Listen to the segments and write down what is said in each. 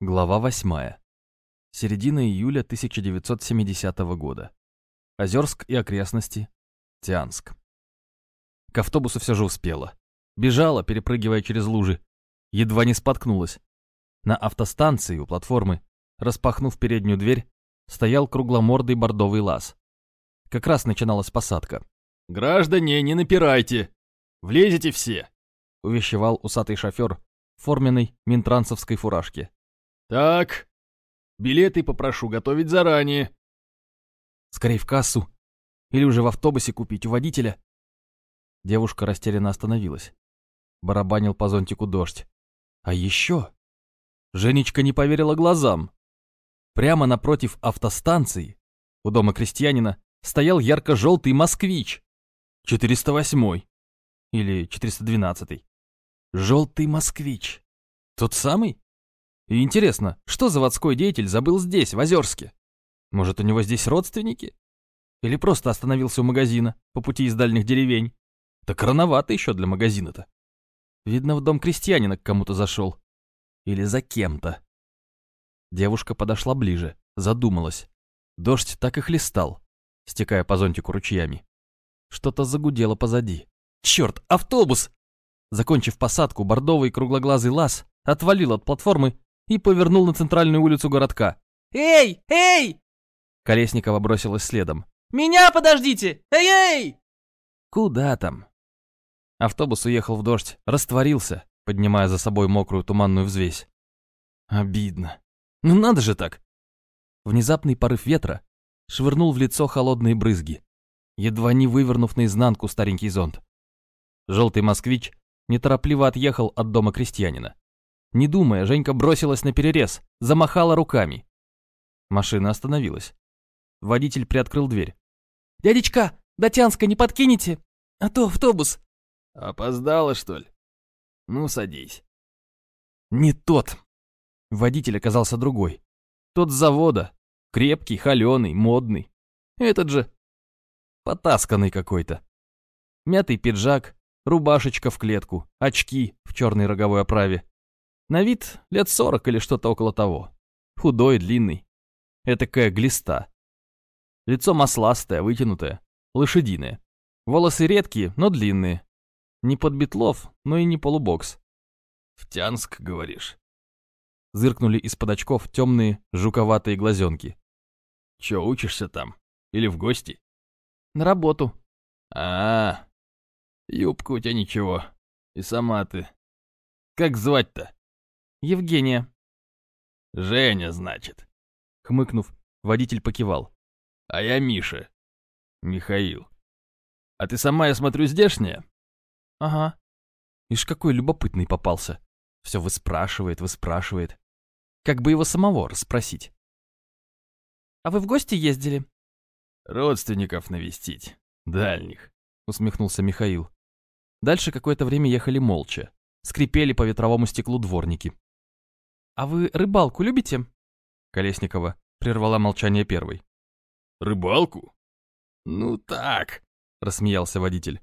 Глава 8. Середина июля 1970 года. Озерск и окрестности. Тианск. К автобусу все же успела. Бежала, перепрыгивая через лужи. Едва не споткнулась. На автостанции у платформы, распахнув переднюю дверь, стоял кругломордый бордовый лаз. Как раз начиналась посадка. «Граждане, не напирайте! Влезете все!» увещевал усатый шофер в форменной минтрансовской фуражке. «Так, билеты попрошу готовить заранее». «Скорей в кассу. Или уже в автобусе купить у водителя». Девушка растерянно остановилась. Барабанил по зонтику дождь. А еще... Женечка не поверила глазам. Прямо напротив автостанции, у дома крестьянина, стоял ярко-желтый москвич. 408 или 412. Желтый москвич. Тот самый? Интересно, что заводской деятель забыл здесь, в Озерске? Может, у него здесь родственники? Или просто остановился у магазина по пути из дальних деревень? Так рановато еще для магазина-то. Видно, в дом крестьянина к кому-то зашел. Или за кем-то. Девушка подошла ближе, задумалась. Дождь так и хлестал, стекая по зонтику ручьями. Что-то загудело позади. Черт, автобус! Закончив посадку, бордовый круглоглазый лаз отвалил от платформы и повернул на центральную улицу городка. «Эй! Эй!» Колесникова бросилась следом. «Меня подождите! Эй-эй!» Куда там? Автобус уехал в дождь, растворился, поднимая за собой мокрую туманную взвесь. Обидно. Ну надо же так! Внезапный порыв ветра швырнул в лицо холодные брызги, едва не вывернув наизнанку старенький зонт. Желтый москвич неторопливо отъехал от дома крестьянина. Не думая, Женька бросилась на перерез, замахала руками. Машина остановилась. Водитель приоткрыл дверь. «Дядечка, до Тянска не подкинете? А то автобус!» «Опоздала, что ли? Ну, садись». «Не тот!» Водитель оказался другой. Тот с завода. Крепкий, холеный, модный. Этот же потасканный какой-то. Мятый пиджак, рубашечка в клетку, очки в черной роговой оправе. На вид лет сорок или что-то около того. Худой, длинный. Этакая глиста. Лицо масластое, вытянутое, лошадиное. Волосы редкие, но длинные. Не под Бетлов, но и не полубокс. «В Тянск, говоришь?» Зыркнули из-под очков темные, жуковатые глазенки. «Че, учишься там? Или в гости?» «На работу». «А, -а Юбка у тебя ничего. И сама ты. Как звать-то? Евгения. Женя, значит. Хмыкнув, водитель покивал. А я Миша. Михаил. А ты сама, я смотрю, здешняя? Ага. Ишь, какой любопытный попался. Все выспрашивает, выспрашивает. Как бы его самого расспросить. А вы в гости ездили? Родственников навестить. Дальних. Усмехнулся Михаил. Дальше какое-то время ехали молча. Скрипели по ветровому стеклу дворники. «А вы рыбалку любите?» Колесникова прервала молчание первой. «Рыбалку? Ну так», — рассмеялся водитель.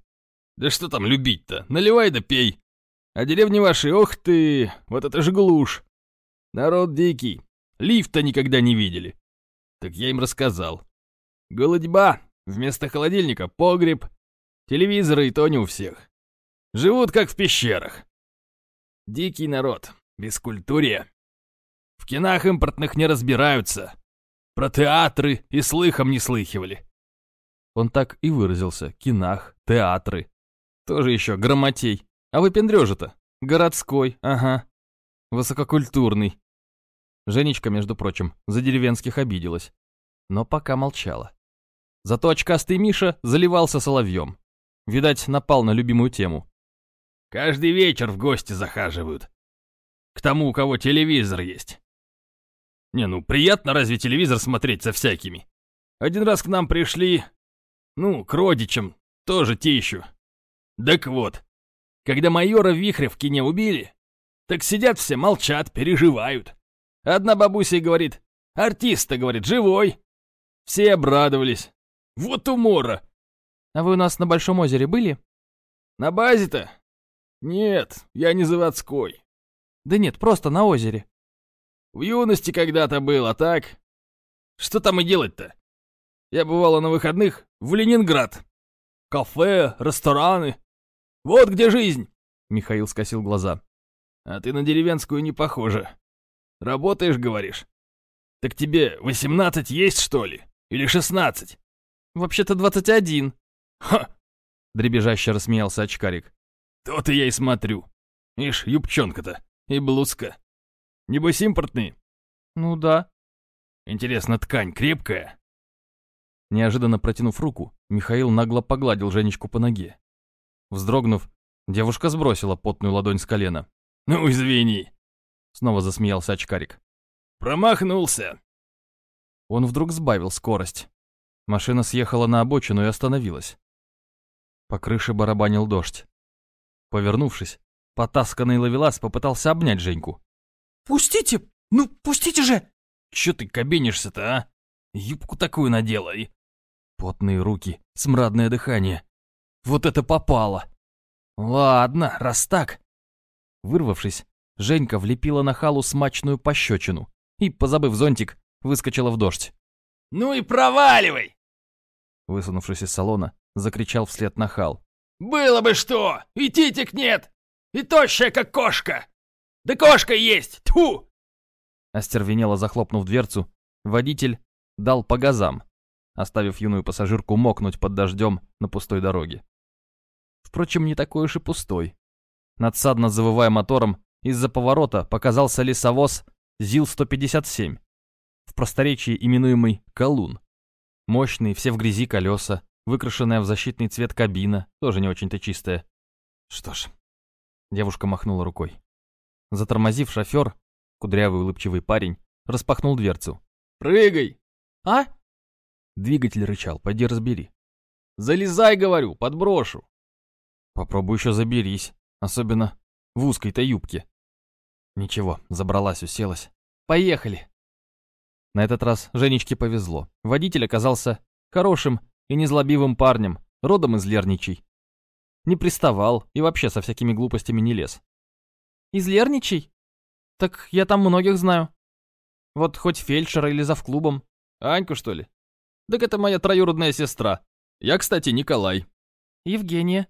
«Да что там любить-то? Наливай да пей. А деревни ваши, ох ты, вот это же глушь. Народ дикий, лифта никогда не видели. Так я им рассказал. Голодьба, вместо холодильника погреб, телевизоры и то не у всех. Живут как в пещерах. Дикий народ, без культуры. В кинах импортных не разбираются. Про театры и слыхом не слыхивали. Он так и выразился. Кинах, театры. Тоже еще грамотей. А вы пендрежи-то? Городской, ага. Высококультурный. Женечка, между прочим, за деревенских обиделась. Но пока молчала. Зато очкастый Миша заливался соловьем. Видать, напал на любимую тему. Каждый вечер в гости захаживают. К тому, у кого телевизор есть. Не, ну приятно разве телевизор смотреть со всякими? Один раз к нам пришли, ну, к родичам, тоже те еще. Так вот, когда майора Вихря в кине убили, так сидят все, молчат, переживают. Одна бабуся и говорит, артист-то, говорит, живой. Все обрадовались. Вот умора. А вы у нас на Большом озере были? На базе-то? «Нет, я не заводской». «Да нет, просто на озере». В юности когда-то было, так? Что там и делать-то? Я бывала на выходных в Ленинград. Кафе, рестораны. Вот где жизнь!» Михаил скосил глаза. «А ты на деревенскую не похожа. Работаешь, говоришь? Так тебе восемнадцать есть, что ли? Или шестнадцать?» «Вообще-то двадцать один». «Ха!» — дребезжаще рассмеялся очкарик. «То-то я и смотрю. Ишь, юбчонка-то и блузка. Небось импортные?» «Ну да». «Интересно, ткань крепкая?» Неожиданно протянув руку, Михаил нагло погладил Женечку по ноге. Вздрогнув, девушка сбросила потную ладонь с колена. «Ну, извини!» Снова засмеялся очкарик. «Промахнулся!» Он вдруг сбавил скорость. Машина съехала на обочину и остановилась. По крыше барабанил дождь. Повернувшись, потасканный ловелас попытался обнять Женьку. «Пустите! Ну, пустите же!» «Чё ты кабинишься-то, а? Юбку такую надела и...» Потные руки, смрадное дыхание. Вот это попало! Ладно, раз так. Вырвавшись, Женька влепила на халу смачную пощечину и, позабыв зонтик, выскочила в дождь. «Ну и проваливай!» Высунувшись из салона, закричал вслед на хал. «Было бы что! И титик нет! И тощая, как кошка! Да кошка есть! Тьфу!» Остервенело захлопнув дверцу, водитель дал по газам, оставив юную пассажирку мокнуть под дождем на пустой дороге. Впрочем, не такой уж и пустой. Надсадно завывая мотором, из-за поворота показался лесовоз ЗИЛ-157, в просторечии именуемый «Колун». Мощные, все в грязи колеса, выкрашенная в защитный цвет кабина, тоже не очень-то чистая. Что ж, девушка махнула рукой. Затормозив шофер, кудрявый улыбчивый парень, распахнул дверцу. «Прыгай!» «А?» Двигатель рычал, пойди разбери. «Залезай, говорю, подброшу!» Попробуй еще заберись, особенно в узкой-то юбке. Ничего, забралась, уселась. Поехали. На этот раз Женечке повезло. Водитель оказался хорошим и незлобивым парнем, родом из Лерничей. Не приставал и вообще со всякими глупостями не лез. «Из Лерничей? Так я там многих знаю. Вот хоть фельдшера или завклубом. Аньку, что ли? Так это моя троюродная сестра. Я, кстати, Николай. Евгения.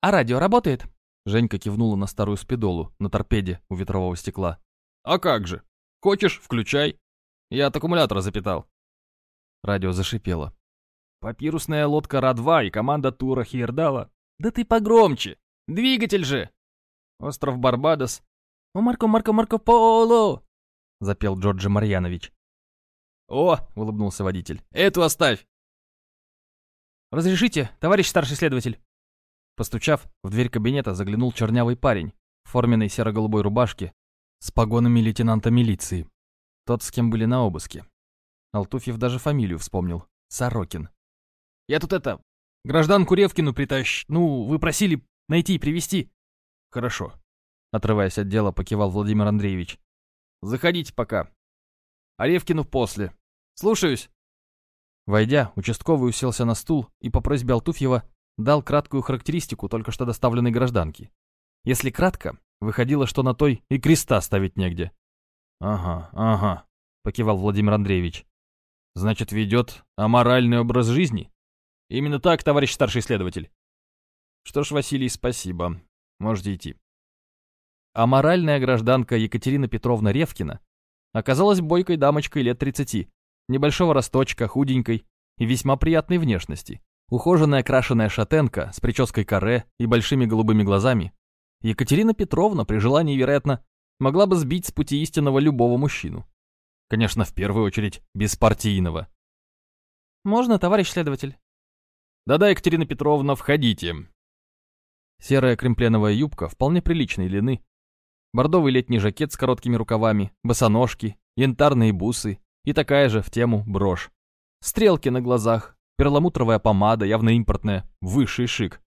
А радио работает?» Женька кивнула на старую спидолу на торпеде у ветрового стекла. «А как же? Хочешь, включай. Я от аккумулятора запитал». Радио зашипело. «Папирусная лодка Ра-2 и команда тура Хирдала. Да ты погромче! Двигатель же! Остров Барбадос. О, Марко, Марко, Марко Поло!» Запел Джорджи Марьянович. «О!» — улыбнулся водитель. «Эту оставь!» «Разрешите, товарищ старший следователь?» Постучав, в дверь кабинета заглянул чернявый парень в форменной серо-голубой рубашке с погонами лейтенанта милиции. Тот, с кем были на обыске. Алтуфьев даже фамилию вспомнил. Сорокин. «Я тут это... Гражданку Ревкину притащ... Ну, вы просили найти и привести. «Хорошо», — отрываясь от дела, покивал Владимир Андреевич. «Заходите пока. А Ревкину после. Слушаюсь». Войдя, участковый уселся на стул и по просьбе Алтуфьева дал краткую характеристику только что доставленной гражданки. Если кратко, выходило, что на той и креста ставить негде. «Ага, ага», — покивал Владимир Андреевич. «Значит, ведет аморальный образ жизни?» «Именно так, товарищ старший следователь». «Что ж, Василий, спасибо. Можете идти». Аморальная гражданка Екатерина Петровна Ревкина оказалась бойкой дамочкой лет 30, небольшого росточка, худенькой и весьма приятной внешности. Ухоженная крашеная шатенка с прической каре и большими голубыми глазами, Екатерина Петровна при желании, вероятно, могла бы сбить с пути истинного любого мужчину. Конечно, в первую очередь, беспартийного. «Можно, товарищ следователь?» «Да-да, Екатерина Петровна, входите». Серая кремпленовая юбка вполне приличной длины, бордовый летний жакет с короткими рукавами, босоножки, янтарные бусы и такая же в тему брошь. Стрелки на глазах, перламутровая помада, явно импортная, высший шик.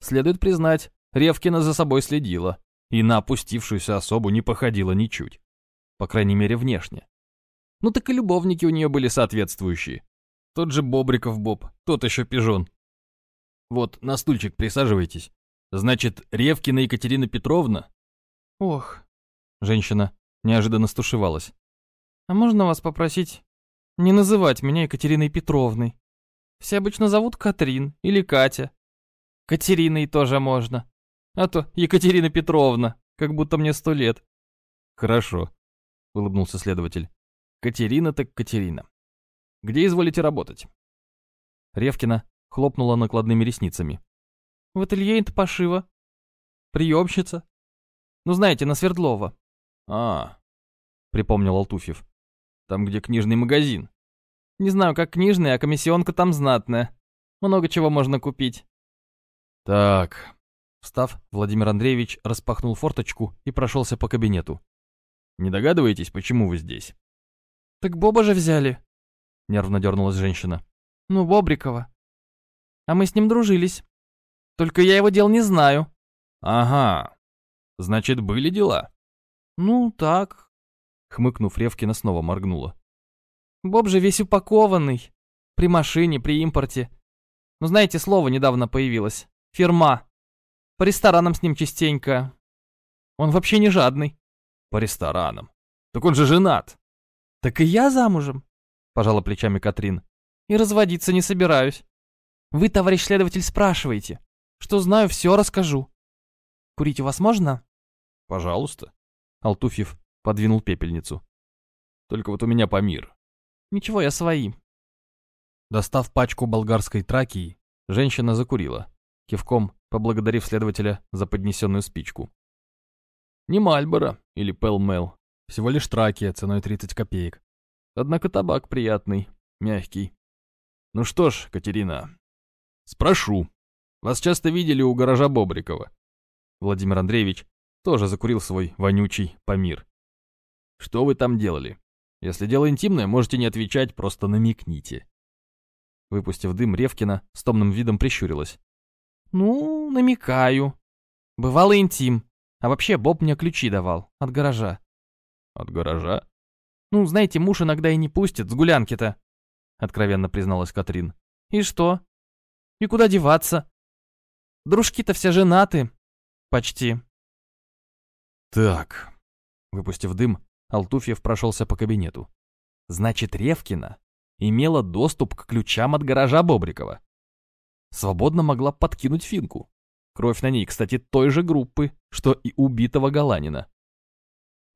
Следует признать, Ревкина за собой следила и на опустившуюся особу не походила ничуть. По крайней мере, внешне. Ну так и любовники у нее были соответствующие. Тот же Бобриков Боб, тот еще пижон. Вот, на стульчик присаживайтесь. Значит, Ревкина Екатерина Петровна? Ох. Женщина неожиданно стушевалась. А можно вас попросить не называть меня Екатериной Петровной? Все обычно зовут Катрин или Катя. Катериной тоже можно. А то Екатерина Петровна, как будто мне сто лет. Хорошо, улыбнулся следователь. Катерина так Катерина. Где изволите работать? Ревкина хлопнула накладными ресницами. В ателье пошива. Приемщица. Ну, знаете, на Свердлова. А, припомнил Алтуфьев. Там, где книжный магазин. Не знаю, как книжный, а комиссионка там знатная. Много чего можно купить. Так. Встав, Владимир Андреевич распахнул форточку и прошелся по кабинету. Не догадываетесь, почему вы здесь? Так Боба же взяли. Нервно дернулась женщина. Ну, Бобрикова. А мы с ним дружились. Только я его дел не знаю. Ага. Значит, были дела? Ну, так. Хмыкнув, Ревкина снова моргнула. Боб же весь упакованный. При машине, при импорте. Ну, знаете, слово недавно появилось. Фирма. По ресторанам с ним частенько. Он вообще не жадный. По ресторанам. Так он же женат. Так и я замужем. Пожала плечами Катрин. И разводиться не собираюсь. Вы, товарищ следователь, спрашиваете. Что знаю, все расскажу. Курить у вас можно? Пожалуйста. Алтуфьев подвинул пепельницу. Только вот у меня помир. Ничего, я свои. Достав пачку болгарской тракии, женщина закурила, кивком поблагодарив следователя за поднесенную спичку. Не Мальборо или Пелмел, всего лишь тракия ценой 30 копеек. Однако табак приятный, мягкий. Ну что ж, Катерина, спрошу. Вас часто видели у гаража Бобрикова? Владимир Андреевич тоже закурил свой вонючий помир. Что вы там делали? Если дело интимное, можете не отвечать, просто намекните. Выпустив дым, Ревкина с томным видом прищурилась. «Ну, намекаю. Бывало интим. А вообще, Боб мне ключи давал. От гаража». «От гаража?» «Ну, знаете, муж иногда и не пустит, с гулянки-то», — откровенно призналась Катрин. «И что? И куда деваться? Дружки-то все женаты. Почти». «Так», — выпустив дым, Алтуфьев прошелся по кабинету. Значит, Ревкина имела доступ к ключам от гаража Бобрикова. Свободно могла подкинуть финку. Кровь на ней, кстати, той же группы, что и убитого Галанина.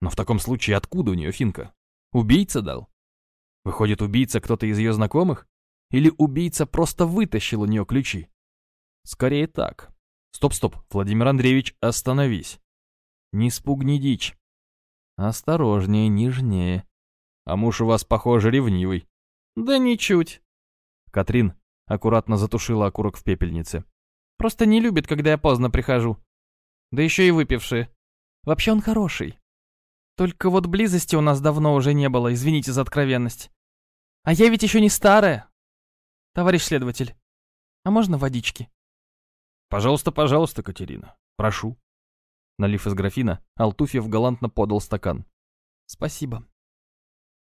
Но в таком случае откуда у нее финка? Убийца дал? Выходит, убийца кто-то из ее знакомых? Или убийца просто вытащил у нее ключи? Скорее так. Стоп-стоп, Владимир Андреевич, остановись. Не спугни дичь. Осторожнее, нежнее. А муж у вас, похоже, ревнивый. Да ничуть. Катрин аккуратно затушила окурок в пепельнице. Просто не любит, когда я поздно прихожу. Да еще и выпившие. Вообще он хороший. Только вот близости у нас давно уже не было, извините за откровенность. А я ведь еще не старая. Товарищ следователь, а можно водички? Пожалуйста, пожалуйста, Катерина. Прошу. Налив из графина, Алтуфьев галантно подал стакан. «Спасибо».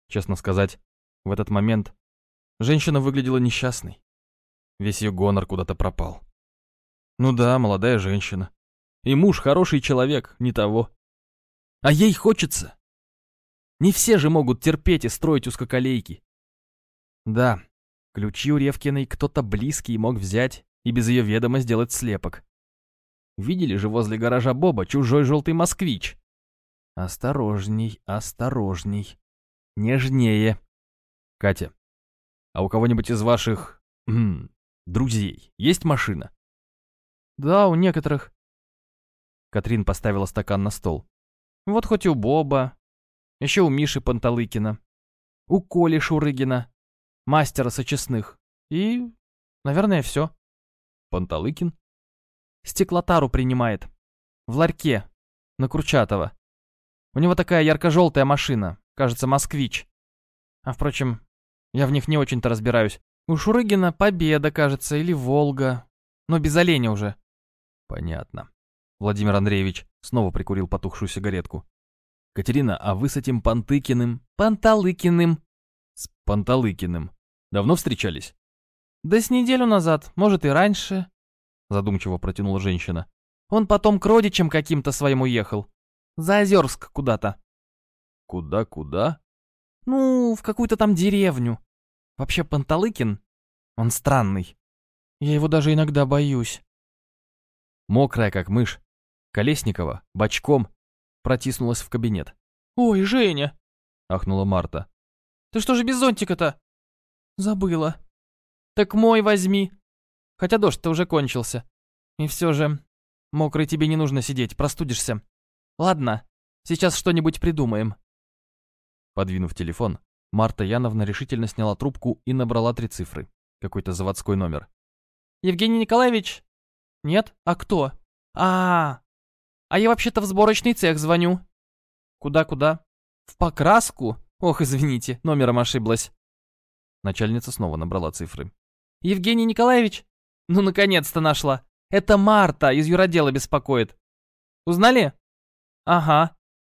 Честно сказать, в этот момент женщина выглядела несчастной. Весь ее гонор куда-то пропал. Ну да, молодая женщина. И муж хороший человек, не того. А ей хочется. Не все же могут терпеть и строить узкоколейки. Да, ключи у Ревкиной кто-то близкий мог взять и без ее ведома сделать слепок. Видели же возле гаража Боба чужой желтый москвич? Осторожней, осторожней. Нежнее. Катя, а у кого-нибудь из ваших... друзей есть машина? Да, у некоторых. Катрин поставила стакан на стол. Вот хоть у Боба, еще у Миши Панталыкина, у Коли Шурыгина, мастера сочесных. И, наверное, все. Панталыкин? Стеклотару принимает. В ларьке. На Курчатова. У него такая ярко-желтая машина. Кажется, москвич. А впрочем, я в них не очень-то разбираюсь. У Шурыгина Победа, кажется, или Волга. Но без оленя уже. Понятно. Владимир Андреевич снова прикурил потухшую сигаретку. Катерина, а вы с этим Пантыкиным... Панталыкиным. С Панталыкиным. Давно встречались? Да с неделю назад, может и раньше задумчиво протянула женщина. Он потом к родичам каким-то своим уехал. За Озерск куда-то. Куда-куда? Ну, в какую-то там деревню. Вообще, Панталыкин, он странный. Я его даже иногда боюсь. Мокрая, как мышь, Колесникова бочком протиснулась в кабинет. «Ой, Женя!» — ахнула Марта. «Ты что же без зонтика-то?» «Забыла». «Так мой возьми. Хотя дождь-то уже кончился. И все же, мокрый тебе не нужно сидеть, простудишься. Ладно, сейчас что-нибудь придумаем». Подвинув телефон, Марта Яновна решительно сняла трубку и набрала три цифры. Какой-то заводской номер. «Евгений Николаевич?» «Нет? А кто?» «А, а я вообще-то в сборочный цех звоню». «Куда-куда?» «В покраску? Ох, извините, номером ошиблась». Начальница снова набрала цифры. «Евгений Николаевич?» «Ну, наконец-то нашла. Это Марта из юродела беспокоит. Узнали?» «Ага.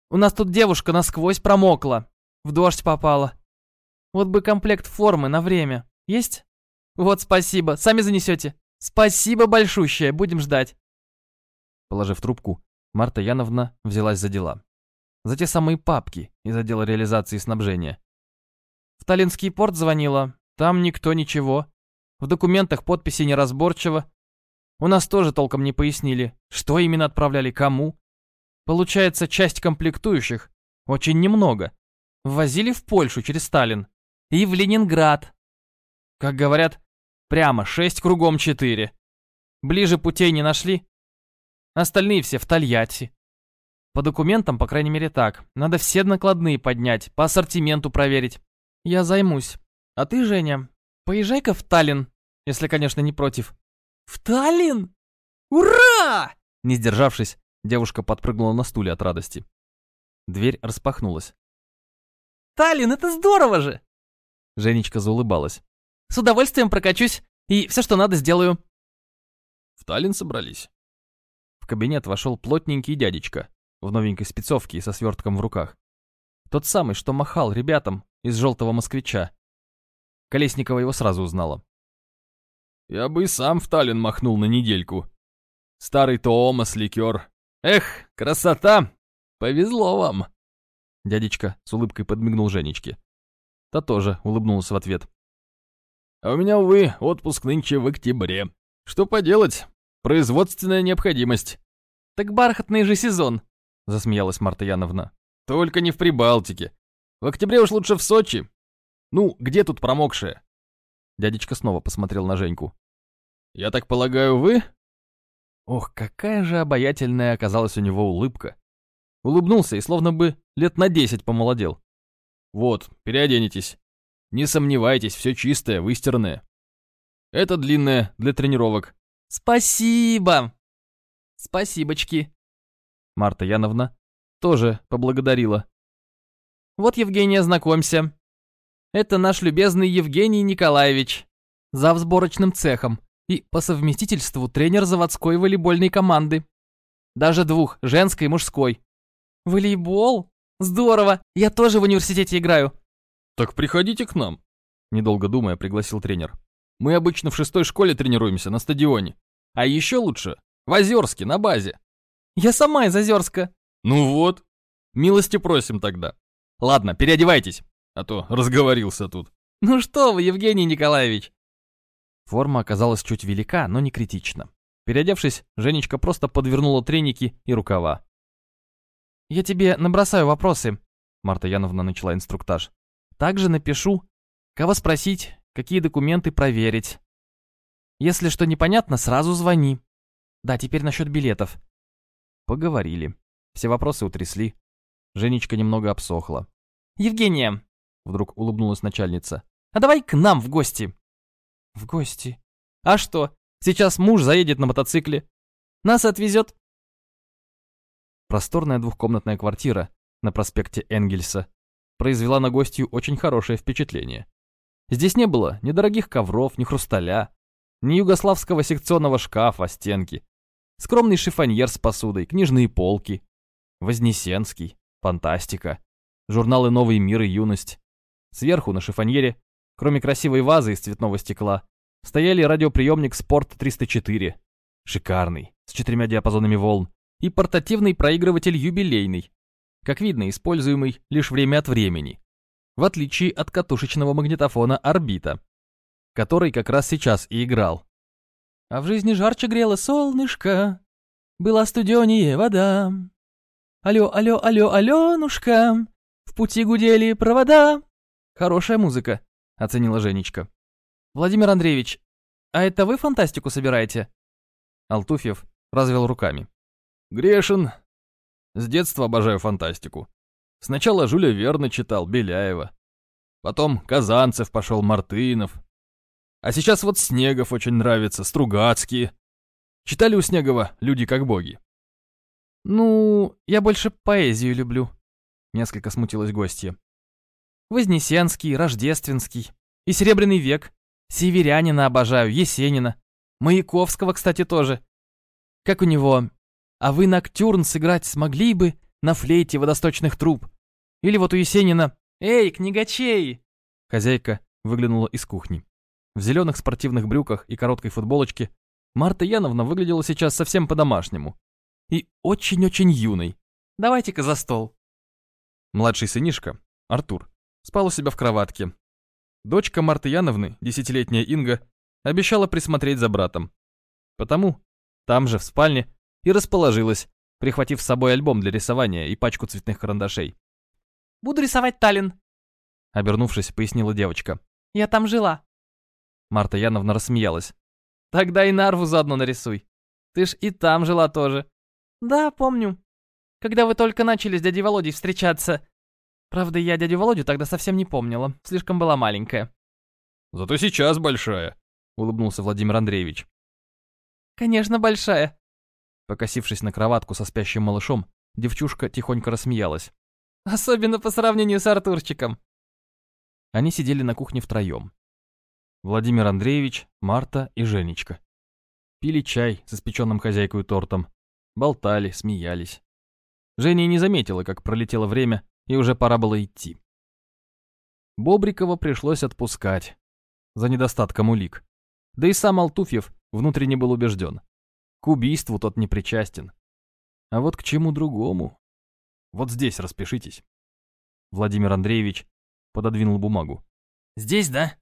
У нас тут девушка насквозь промокла. В дождь попала. Вот бы комплект формы на время. Есть? Вот спасибо. Сами занесете. Спасибо большущее. Будем ждать». Положив трубку, Марта Яновна взялась за дела. За те самые папки из отдела реализации снабжения. В Таллинский порт звонила. Там никто ничего. В документах подписи неразборчиво. У нас тоже толком не пояснили, что именно отправляли кому. Получается, часть комплектующих, очень немного, ввозили в Польшу через Сталин и в Ленинград. Как говорят, прямо шесть кругом четыре. Ближе путей не нашли. Остальные все в Тольятти. По документам, по крайней мере, так. Надо все накладные поднять, по ассортименту проверить. Я займусь. А ты, Женя, поезжай-ка в Таллин, если, конечно, не против. В Таллин? Ура! Не сдержавшись, девушка подпрыгнула на стуле от радости. Дверь распахнулась. Таллин, это здорово же! Женечка заулыбалась. С удовольствием прокачусь и все, что надо, сделаю. В Таллин собрались? В кабинет вошел плотненький дядечка в новенькой спецовке и со свертком в руках. Тот самый, что махал ребятам из желтого москвича. Колесникова его сразу узнала. Я бы и сам в Таллин махнул на недельку. Старый Томас ликер. Эх, красота! Повезло вам. Дядечка с улыбкой подмигнул Женечке. Та тоже улыбнулась в ответ. А у меня, увы, отпуск нынче в октябре. Что поделать? Производственная необходимость. Так бархатный же сезон, засмеялась Марта Яновна. Только не в Прибалтике. В октябре уж лучше в Сочи. Ну, где тут промокшая? Дядечка снова посмотрел на Женьку. «Я так полагаю, вы?» Ох, какая же обаятельная оказалась у него улыбка. Улыбнулся и словно бы лет на десять помолодел. «Вот, переоденетесь. Не сомневайтесь, все чистое, выстиранное. Это длинное, для тренировок». «Спасибо!» «Спасибочки!» Марта Яновна тоже поблагодарила. «Вот, Евгения, знакомься. Это наш любезный Евгений Николаевич, зав сборочным цехом и по совместительству тренер заводской волейбольной команды. Даже двух, женской и мужской. Волейбол? Здорово, я тоже в университете играю. Так приходите к нам, недолго думая, пригласил тренер. Мы обычно в шестой школе тренируемся на стадионе. А еще лучше, в Озерске, на базе. Я сама из Озерска. Ну вот, милости просим тогда. Ладно, переодевайтесь а то разговорился тут. Ну что вы, Евгений Николаевич? Форма оказалась чуть велика, но не критично. Переодевшись, Женечка просто подвернула треники и рукава. «Я тебе набросаю вопросы», — Марта Яновна начала инструктаж. «Также напишу, кого спросить, какие документы проверить. Если что непонятно, сразу звони. Да, теперь насчет билетов». Поговорили. Все вопросы утрясли. Женечка немного обсохла. «Евгения, Вдруг улыбнулась начальница. «А давай к нам в гости». «В гости?» «А что? Сейчас муж заедет на мотоцикле. Нас отвезет». Просторная двухкомнатная квартира на проспекте Энгельса произвела на гостью очень хорошее впечатление. Здесь не было ни дорогих ковров, ни хрусталя, ни югославского секционного шкафа, стенки. Скромный шифоньер с посудой, книжные полки. Вознесенский, фантастика, журналы «Новый мир» и «Юность». Сверху на шифоньере, кроме красивой вазы из цветного стекла, стояли радиоприемник Sport 304, шикарный, с четырьмя диапазонами волн, и портативный проигрыватель юбилейный, как видно, используемый лишь время от времени. в отличие от катушечного магнитофона «Орбита», который как раз сейчас и играл. А в жизни жарче грело солнышко, была студенее вода. Алло, алло, алло, Аленушка, в пути гудели провода. Хорошая музыка, оценила Женечка. Владимир Андреевич, а это вы фантастику собираете? Алтуфьев развел руками. Грешин. С детства обожаю фантастику. Сначала Жюля Верна читал, Беляева. Потом Казанцев пошел, Мартынов. А сейчас вот Снегов очень нравится, Стругацкие. Читали у Снегова «Люди как боги»? «Ну, я больше поэзию люблю», — несколько смутилась гостья. «Вознесенский, Рождественский и Серебряный век. Северянина обожаю, Есенина. Маяковского, кстати, тоже. Как у него? А вы Ноктюрн сыграть смогли бы на флейте водосточных труб? Или вот у Есенина «Эй, книгачей!» Хозяйка выглянула из кухни. В зеленых спортивных брюках и короткой футболочке Марта Яновна выглядела сейчас совсем по-домашнему. И очень-очень юной. Давайте-ка за стол. Младший сынишка, Артур, спал у себя в кроватке. Дочка Марты Яновны, десятилетняя Инга, обещала присмотреть за братом. Потому там же, в спальне, и расположилась, прихватив с собой альбом для рисования и пачку цветных карандашей. «Буду рисовать Таллин», — обернувшись, пояснила девочка. «Я там жила». Марта Яновна рассмеялась. Тогда и Нарву заодно нарисуй. Ты ж и там жила тоже. Да, помню. Когда вы только начали с дядей Володей встречаться. Правда, я дядю Володю тогда совсем не помнила. Слишком была маленькая. Зато сейчас большая, улыбнулся Владимир Андреевич. Конечно, большая. Покосившись на кроватку со спящим малышом, девчушка тихонько рассмеялась. Особенно по сравнению с Артурчиком. Они сидели на кухне втроем. Владимир Андреевич, Марта и Женечка. Пили чай с испеченным хозяйкой тортом, болтали, смеялись. Женя не заметила, как пролетело время, и уже пора было идти. Бобрикова пришлось отпускать за недостатком улик. Да и сам Алтуфьев внутренне был убежден. К убийству тот не причастен. А вот к чему другому? Вот здесь распишитесь. Владимир Андреевич пододвинул бумагу. «Здесь, да?»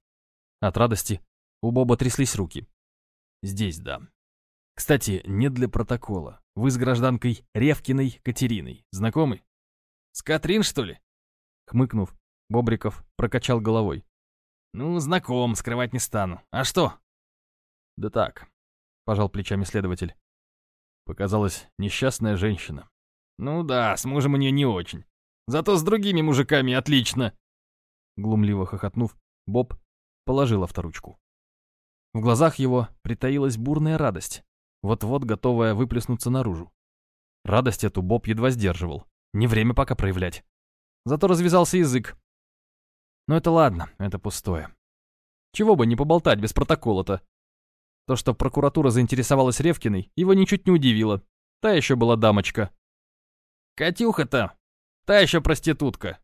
От радости у Боба тряслись руки. Здесь да. Кстати, не для протокола. Вы с гражданкой Ревкиной Катериной знакомы? С Катрин, что ли? Хмыкнув, Бобриков прокачал головой. Ну, знаком, скрывать не стану. А что? Да так, пожал плечами следователь. Показалась несчастная женщина. Ну да, с мужем у нее не очень. Зато с другими мужиками отлично. Глумливо хохотнув, Боб положил авторучку. В глазах его притаилась бурная радость, вот-вот готовая выплеснуться наружу. Радость эту Боб едва сдерживал. Не время пока проявлять. Зато развязался язык. Но это ладно, это пустое. Чего бы не поболтать без протокола-то. То, что прокуратура заинтересовалась Ревкиной, его ничуть не удивило. Та еще была дамочка. Катюха-то, та еще проститутка.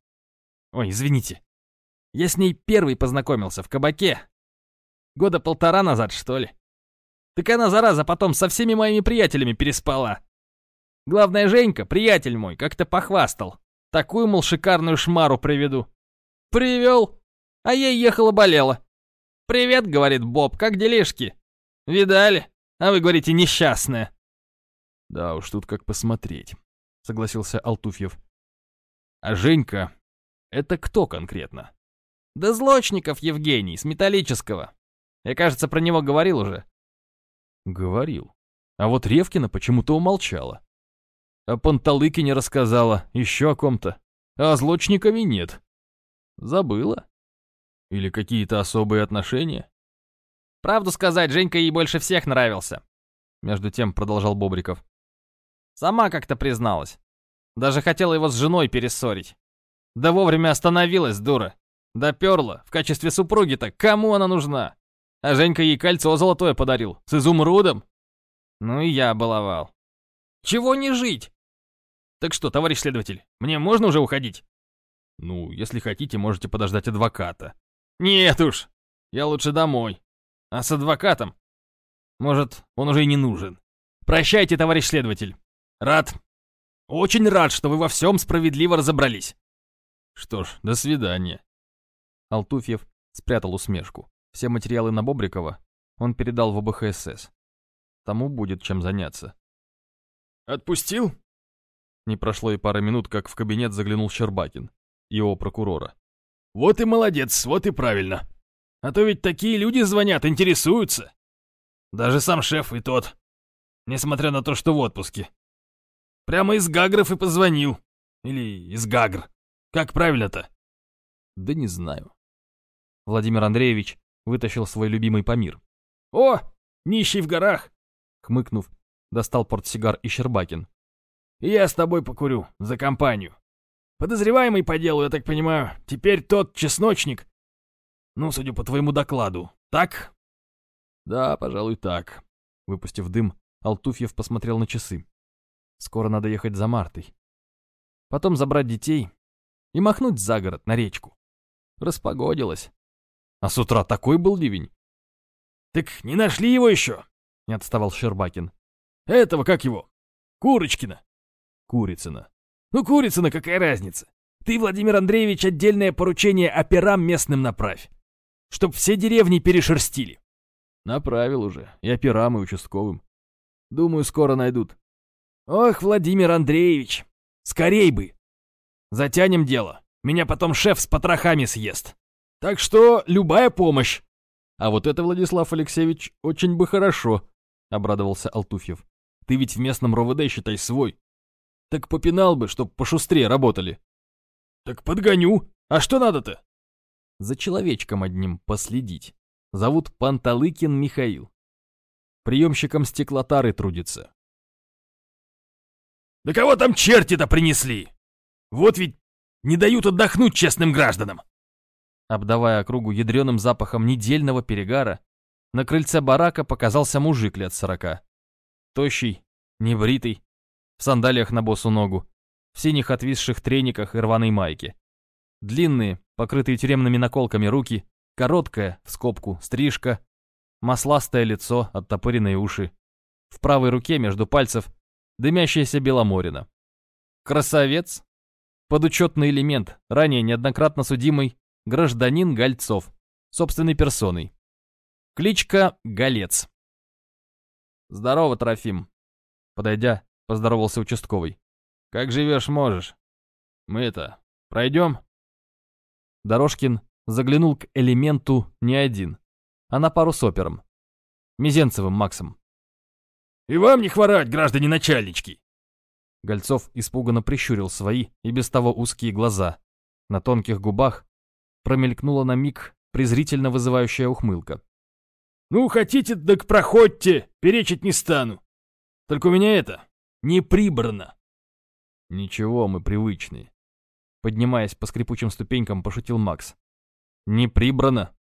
Ой, извините. Я с ней первый познакомился в кабаке. Года полтора назад, что ли. Так она, зараза, потом со всеми моими приятелями переспала. Главное, Женька, приятель мой, как-то похвастал. Такую, мол, шикарную шмару приведу. Привел, а ей ехала-болела. «Привет», — говорит Боб, — «как делишки?» «Видали? А вы говорите, несчастная». «Да уж, тут как посмотреть», — согласился Алтуфьев. «А Женька — это кто конкретно?» Да Злочников Евгений, с Металлического. Я, кажется, про него говорил уже. Говорил. А вот Ревкина почему-то умолчала. О Панталыкине рассказала, еще о ком-то. А о Злочникове нет. Забыла? Или какие-то особые отношения? Правду сказать, Женька ей больше всех нравился. Между тем продолжал Бобриков. Сама как-то призналась. Даже хотела его с женой перессорить. Да вовремя остановилась, дура. Доперла. В качестве супруги-то кому она нужна? А Женька ей кольцо золотое подарил. С изумрудом. Ну и я баловал. Чего не жить? Так что, товарищ следователь, мне можно уже уходить? Ну, если хотите, можете подождать адвоката. Нет уж, я лучше домой. А с адвокатом? Может, он уже и не нужен. Прощайте, товарищ следователь. Рад. Очень рад, что вы во всем справедливо разобрались. Что ж, до свидания. Алтуфьев спрятал усмешку. Все материалы на Бобрикова он передал в ОБХСС. Тому будет чем заняться. «Отпустил?» Не прошло и пары минут, как в кабинет заглянул Щербакин, его прокурора. «Вот и молодец, вот и правильно. А то ведь такие люди звонят, интересуются. Даже сам шеф и тот, несмотря на то, что в отпуске. Прямо из Гагров и позвонил. Или из Гагр. Как правильно-то?» «Да не знаю». Владимир Андреевич вытащил свой любимый Памир. «О, нищий в горах!» Хмыкнув, достал портсигар и Щербакин. «Я с тобой покурю, за компанию. Подозреваемый по делу, я так понимаю, теперь тот чесночник. Ну, судя по твоему докладу, так?» «Да, пожалуй, так». Выпустив дым, Алтуфьев посмотрел на часы. «Скоро надо ехать за Мартой. Потом забрать детей и махнуть за город, на речку. Распогодилось. А с утра такой был ливень. «Так не нашли его еще?» — не отставал Щербакин. «Этого как его? Курочкина». «Курицына». «Ну, Курицына, какая разница? Ты, Владимир Андреевич, отдельное поручение операм местным направь. Чтоб все деревни перешерстили». «Направил уже. И операм, и участковым. Думаю, скоро найдут». «Ох, Владимир Андреевич, скорей бы. Затянем дело. Меня потом шеф с потрохами съест. Так что любая помощь. А вот это, Владислав Алексеевич, очень бы хорошо, обрадовался Алтуфьев. Ты ведь в местном РОВД, считай, свой. Так попинал бы, чтоб пошустрее работали. Так подгоню. А что надо-то? За человечком одним последить. Зовут Панталыкин Михаил. Приемщиком стеклотары трудится. Да кого там черти-то принесли? Вот ведь не дают отдохнуть честным гражданам обдавая округу ядреным запахом недельного перегара, на крыльце барака показался мужик лет сорока. Тощий, небритый, в сандалиях на босу ногу, в синих отвисших трениках и рваной майке. Длинные, покрытые тюремными наколками руки, короткая, в скобку, стрижка, масластое лицо, оттопыренные уши. В правой руке между пальцев дымящаяся беломорина. Красавец, подучетный элемент, ранее неоднократно судимый гражданин Гольцов, собственной персоной. Кличка Голец. «Здорово, Трофим!» Подойдя, поздоровался участковый. «Как живешь, можешь? Мы это, пройдем?» Дорожкин заглянул к элементу не один, а на пару с опером. Мизенцевым Максом. «И вам не хворать, граждане начальнички!» Гольцов испуганно прищурил свои и без того узкие глаза. На тонких губах промелькнула на миг презрительно вызывающая ухмылка. «Ну, хотите, так проходьте, перечить не стану. Только у меня это, не прибрано». «Ничего, мы привычные». Поднимаясь по скрипучим ступенькам, пошутил Макс. «Не прибрано?»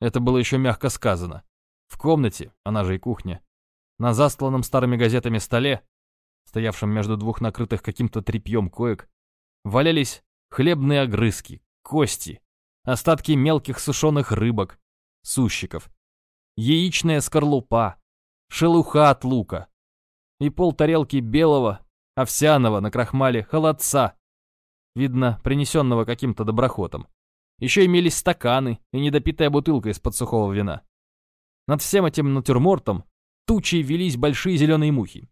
Это было еще мягко сказано. В комнате, она же и кухня, на застланном старыми газетами столе, стоявшем между двух накрытых каким-то тряпьем коек, валялись хлебные огрызки, кости, остатки мелких сушеных рыбок, сущиков, яичная скорлупа, шелуха от лука и пол тарелки белого, овсяного на крахмале холодца, видно, принесенного каким-то доброхотом. Еще имелись стаканы и недопитая бутылка из-под сухого вина. Над всем этим натюрмортом тучей велись большие зеленые мухи.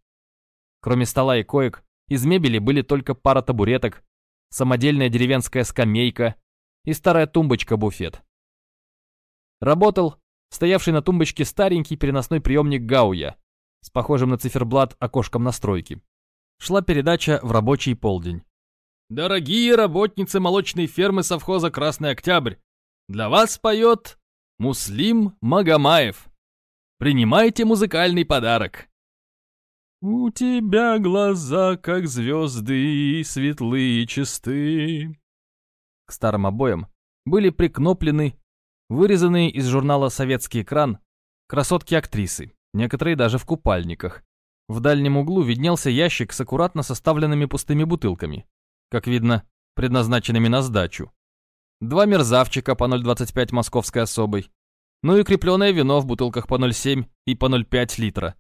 Кроме стола и коек, из мебели были только пара табуреток, самодельная деревенская скамейка и старая тумбочка-буфет. Работал стоявший на тумбочке старенький переносной приемник Гауя с похожим на циферблат окошком настройки. Шла передача в рабочий полдень. «Дорогие работницы молочной фермы совхоза «Красный Октябрь», для вас поет Муслим Магомаев. Принимайте музыкальный подарок». «У тебя глаза, как звезды, светлые и чисты», к старым обоям были прикноплены вырезанные из журнала «Советский экран» красотки-актрисы, некоторые даже в купальниках. В дальнем углу виднелся ящик с аккуратно составленными пустыми бутылками, как видно, предназначенными на сдачу. Два мерзавчика по 0,25 московской особой, ну и крепленное вино в бутылках по 0,7 и по 0,5 литра.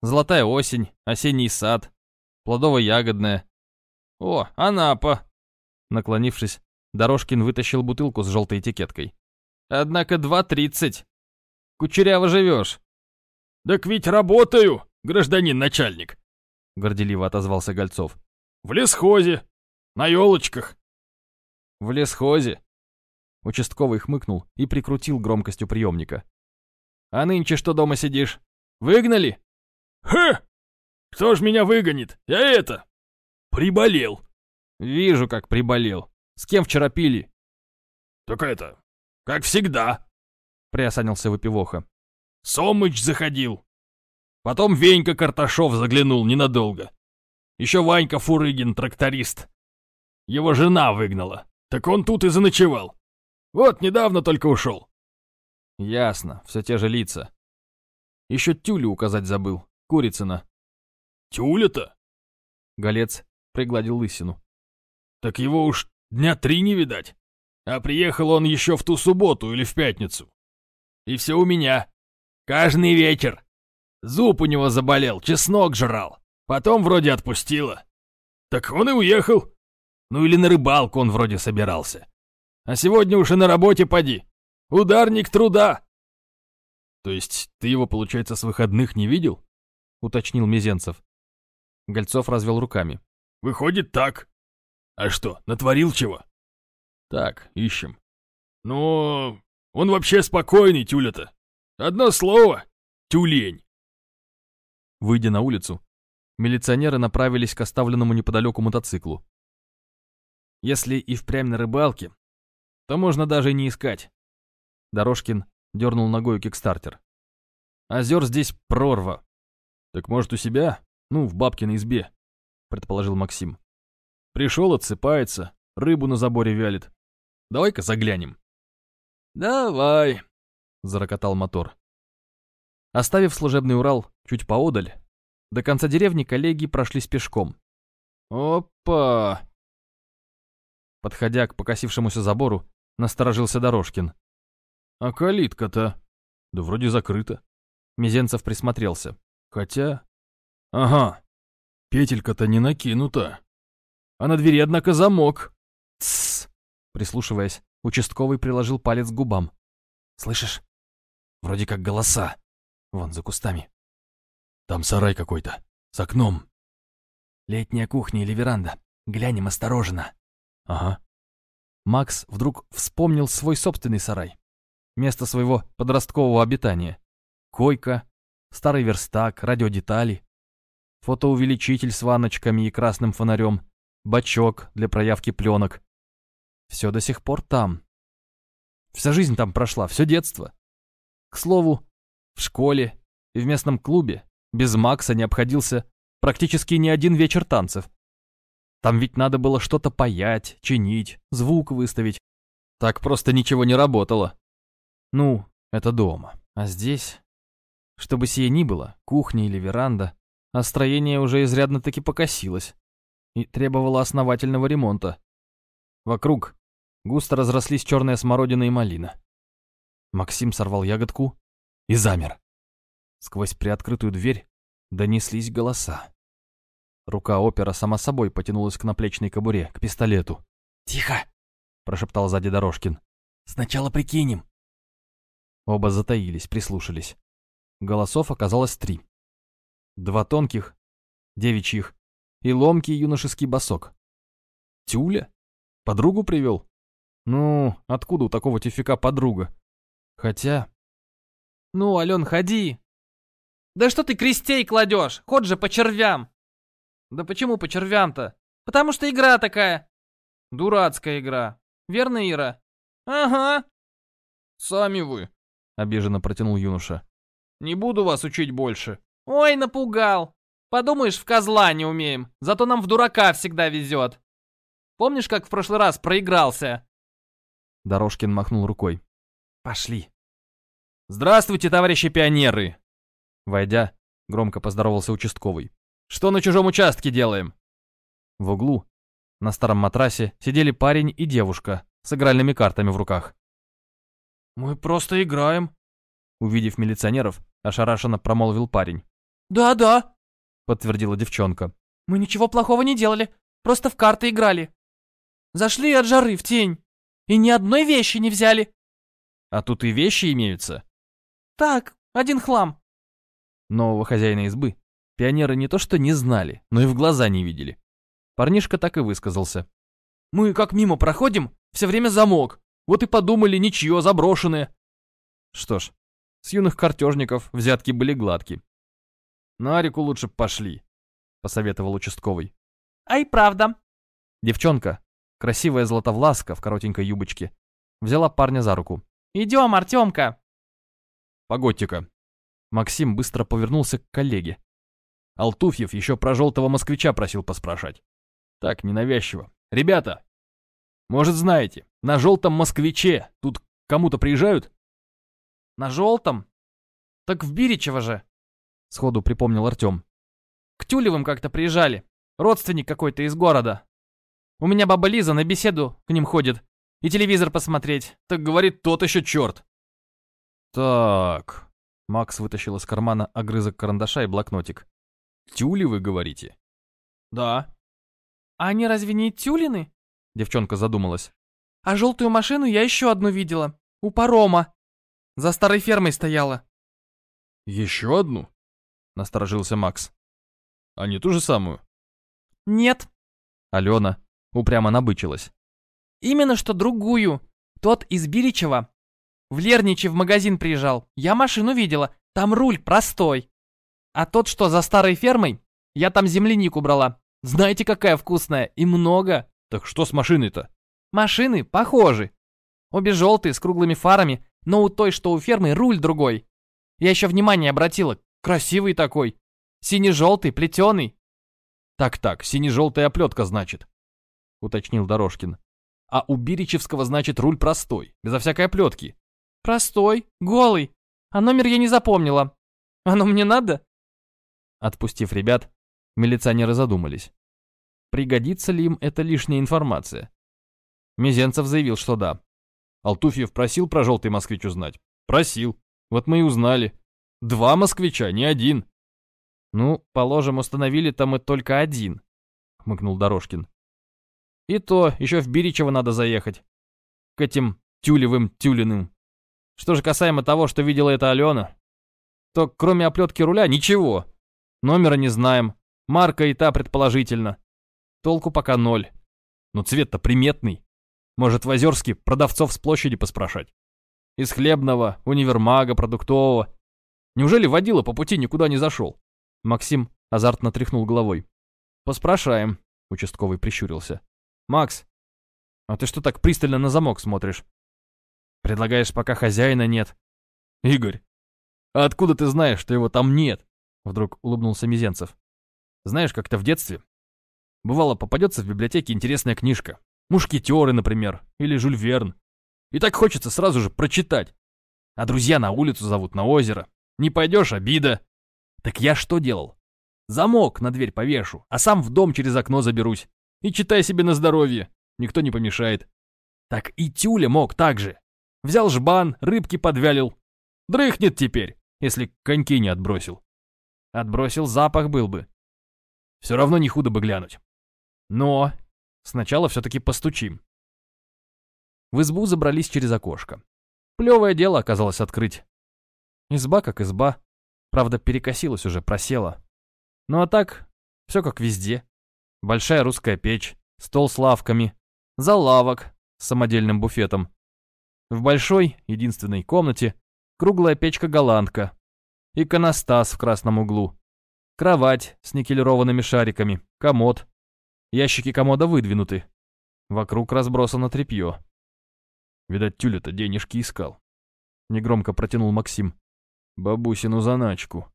Золотая осень, осенний сад, плодово-ягодная. О, Анапа! Наклонившись, Дорожкин вытащил бутылку с желтой этикеткой. Однако два тридцать. Кучеряво живешь. «Так ведь работаю, гражданин начальник», — горделиво отозвался Гольцов. «В лесхозе, на елочках». «В лесхозе?» Участковый хмыкнул и прикрутил громкостью приемника. «А нынче что дома сидишь? Выгнали?» «Ха! Кто ж меня выгонит? Я это... приболел». «Вижу, как приболел. С кем вчера пили?» «Так это... как всегда», — приосанился выпивоха. «Сомыч заходил. Потом Венька Карташов заглянул ненадолго. Еще Ванька Фурыгин, тракторист. Его жена выгнала. Так он тут и заночевал. Вот недавно только ушел». «Ясно, все те же лица. Еще Тюлю указать забыл. Курицына». «Тюля-то?» Голец пригладил лысину. «Так его уж дня три не видать. А приехал он еще в ту субботу или в пятницу. И все у меня. Каждый вечер. Зуб у него заболел, чеснок жрал. Потом вроде отпустило. Так он и уехал. Ну или на рыбалку он вроде собирался. А сегодня уж и на работе поди. Ударник труда. То есть ты его, получается, с выходных не видел? Уточнил Мизенцев. Гольцов развел руками. Выходит так. А что, натворил чего? Так, ищем. Ну, он вообще спокойный, тюля-то. Одно слово — тюлень. Выйдя на улицу, милиционеры направились к оставленному неподалеку мотоциклу. Если и впрямь на рыбалке, то можно даже и не искать. Дорожкин дернул ногой кикстартер. Озер здесь прорва. Так может у себя? Ну, в бабкиной избе, предположил Максим. Пришел, отсыпается, рыбу на заборе вялит. Давай-ка заглянем. Давай, зарокотал мотор. Оставив служебный Урал чуть поодаль, до конца деревни коллеги прошлись пешком. Опа! Подходя к покосившемуся забору, насторожился Дорожкин. А калитка-то? Да вроде закрыта. Мизенцев присмотрелся. Хотя... Ага, петелька-то не накинута. А на двери, однако, замок. Тссс! Прислушиваясь, участковый приложил палец к губам. Слышишь? Вроде как голоса. Вон за кустами. Там сарай какой-то. С окном. Летняя кухня или веранда. Глянем осторожно. Ага. Макс вдруг вспомнил свой собственный сарай. Место своего подросткового обитания. Койка, старый верстак, радиодетали, фотоувеличитель с ванночками и красным фонарем, бачок для проявки пленок. Все до сих пор там. Вся жизнь там прошла, все детство. К слову, в школе и в местном клубе без Макса не обходился практически ни один вечер танцев. Там ведь надо было что-то паять, чинить, звук выставить. Так просто ничего не работало. Ну, это дома. А здесь... Чтобы сие ни было, кухня или веранда, а строение уже изрядно-таки покосилось и требовало основательного ремонта. Вокруг густо разрослись черная смородина и малина. Максим сорвал ягодку и замер. Сквозь приоткрытую дверь донеслись голоса. Рука опера сама собой потянулась к наплечной кобуре, к пистолету. «Тихо!» — прошептал сзади Дорожкин. «Сначала прикинем!» Оба затаились, прислушались. Голосов оказалось три. Два тонких, девичьих, и ломкий юношеский босок. Тюля? Подругу привел? Ну, откуда у такого тюфика подруга? Хотя... Ну, Ален, ходи. Да что ты крестей кладешь? Ход же по червям. Да почему по червям-то? Потому что игра такая. Дурацкая игра. Верно, Ира? Ага. Сами вы, обиженно протянул юноша. Не буду вас учить больше. Ой, напугал. Подумаешь, в козла не умеем, зато нам в дурака всегда везет. Помнишь, как в прошлый раз проигрался?» Дорожкин махнул рукой. «Пошли». «Здравствуйте, товарищи пионеры!» Войдя, громко поздоровался участковый. «Что на чужом участке делаем?» В углу, на старом матрасе, сидели парень и девушка с игральными картами в руках. «Мы просто играем», — увидев милиционеров, ошарашенно промолвил парень. «Да-да», — подтвердила девчонка. «Мы ничего плохого не делали, просто в карты играли». Зашли от жары в тень. И ни одной вещи не взяли. А тут и вещи имеются. Так, один хлам. Нового хозяина избы пионеры не то что не знали, но и в глаза не видели. Парнишка так и высказался. Мы как мимо проходим, все время замок. Вот и подумали, ничье, заброшенное. Что ж, с юных картежников взятки были гладки. На реку лучше пошли, посоветовал участковый. А и правда. Девчонка, красивая златовласка в коротенькой юбочке, взяла парня за руку. Идем, Артемка. Погодьте-ка. Максим быстро повернулся к коллеге. Алтуфьев еще про желтого москвича просил поспрашать. Так, ненавязчиво. Ребята, может знаете, на желтом москвиче тут кому-то приезжают? На желтом? Так в Биричево же. Сходу припомнил Артем. К Тюлевым как-то приезжали. Родственник какой-то из города. У меня баба Лиза на беседу к ним ходит. И телевизор посмотреть. Так говорит, тот еще черт. Так. Макс вытащил из кармана огрызок карандаша и блокнотик. Тюли вы говорите? Да. А они разве не тюлины? Девчонка задумалась. А желтую машину я еще одну видела. У парома. За старой фермой стояла. Еще одну? Насторожился Макс. А не ту же самую? Нет. Алена упрямо набычилась. Именно что другую. Тот из Биричева. В Лерниче в магазин приезжал. Я машину видела. Там руль простой. А тот, что за старой фермой, я там землянику брала. Знаете, какая вкусная и много. Так что с машиной-то? Машины похожи. Обе желтые, с круглыми фарами, но у той, что у фермы, руль другой. Я еще внимание обратила. Красивый такой. Сине-желтый, плетеный. Так-так, сине-желтая оплетка, значит, уточнил Дорожкин. А у Биричевского, значит, руль простой, безо всякой оплетки. Простой, голый. А номер я не запомнила. Оно мне надо? Отпустив ребят, милиционеры задумались. Пригодится ли им эта лишняя информация? Мизенцев заявил, что да. Алтуфьев просил про желтый москвич узнать. Просил. Вот мы и узнали. Два москвича, не один. Ну, положим, установили-то мы только один, хмыкнул Дорожкин. И то, еще в Биричево надо заехать. К этим тюлевым тюлиным. Что же касаемо того, что видела эта Алена, то кроме оплетки руля ничего. Номера не знаем. Марка и та предположительно. Толку пока ноль. Но цвет-то приметный. Может, в Озерске продавцов с площади поспрашать? Из хлебного, универмага, продуктового. Неужели водила по пути никуда не зашел? Максим азартно тряхнул головой. «Поспрашаем», — участковый прищурился. «Макс, а ты что так пристально на замок смотришь? Предлагаешь, пока хозяина нет?» «Игорь, а откуда ты знаешь, что его там нет?» Вдруг улыбнулся Мизенцев. Знаешь, как-то в детстве бывало попадется в библиотеке интересная книжка. Мушкетеры, например, или Жюль Верн. И так хочется сразу же прочитать. А друзья на улицу зовут, на озеро. Не пойдешь, обида. Так я что делал? Замок на дверь повешу, а сам в дом через окно заберусь. И читай себе на здоровье. Никто не помешает. Так и Тюля мог так же. Взял жбан, рыбки подвялил. Дрыхнет теперь, если коньки не отбросил. Отбросил запах был бы. Все равно не худо бы глянуть. Но сначала все-таки постучим. В избу забрались через окошко. Плевое дело оказалось открыть. Изба как изба. Правда, перекосилась уже, просела. Ну а так, все как везде. Большая русская печь, стол с лавками, зал лавок с самодельным буфетом. В большой, единственной комнате круглая печка-голландка, иконостас в красном углу, кровать с никелированными шариками, комод. Ящики комода выдвинуты. Вокруг разбросано тряпье. Видать, тюля-то денежки искал. Негромко протянул Максим. Бабусину заначку.